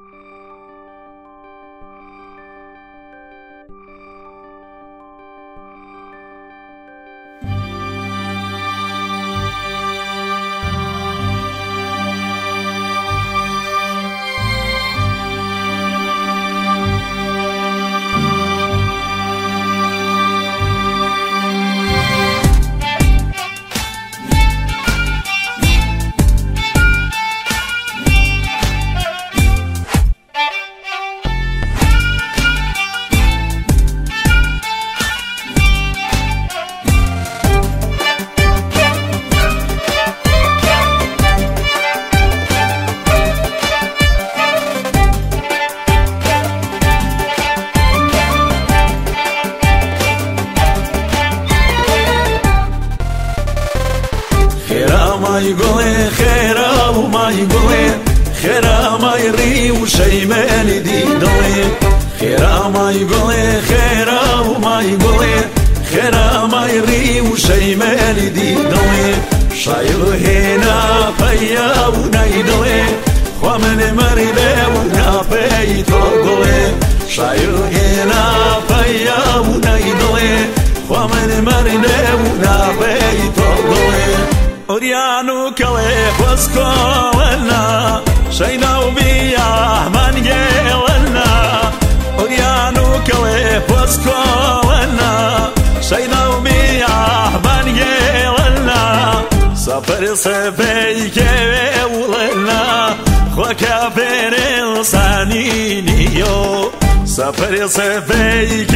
Oh. مای گله خیرا و مای گله خیرا مای ری و شیمنی دی دله خیرا مای گله خیرا و مای گله خیرا مای ری و شیمنی دی دله شایو هینا پیا و نای دله خوا من مریده و ناپی تو گله شایو أريانو كلي وسكولنا شينا وبيا من جيلنا أريانو كلي وسكولنا شينا وبيا من جيلنا سفر سفيك ولنا وكافر الصانينيو سفر سفيك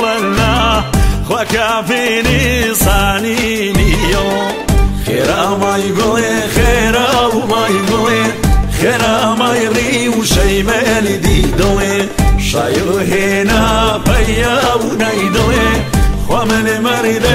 ولنا وكافر الصانينيو خيرا ما يري وشي مالي دي دوي. شايو هنا بيا ونايدوي ومن مريد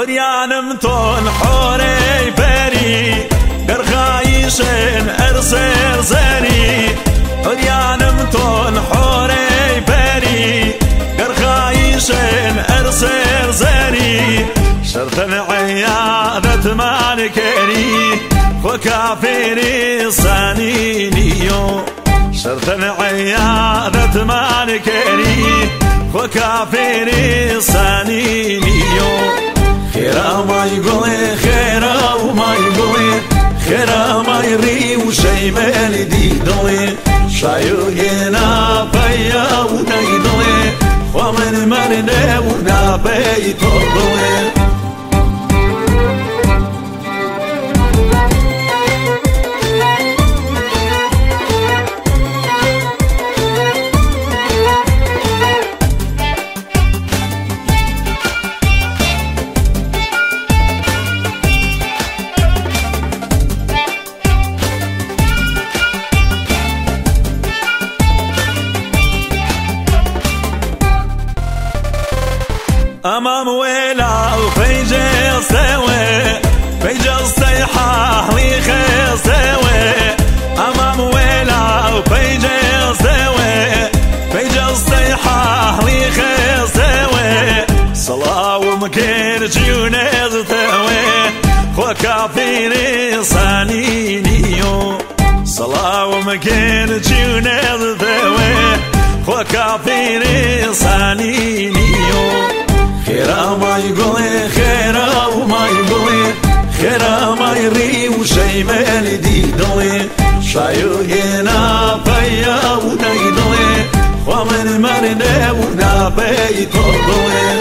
أريانم تون حوري بري قرخايشن أرسل زري أريانم تون حوري بري قرخايشن أرسل زري شرط العيادة مالكري وكافري صانينيو شرط العيادة مالكري وكافري صانينيو خيرا ما يقول خيرا وما يقول خيرا ما يري وشي مالي دي دوي شايو هنا بيا ونايدوي ومن مرنا ونا بيتو دوي أمام ويلا وفيج يستوي فيج الصيحة لي خيستوي أمام ويلا وفيج يستوي فيج الصيحة لي خيستوي صلاة ومكين جيونيز توي وكافيني صانينيو صلاة ومكين جيونيز توي وكافيني صانينيو خيرا ما يقول خيرا وما يقول خيرا ما يري وشي مالي دي دوي شايو هنا بيا ونايدوي ومن مرنا ونا بيتو دوي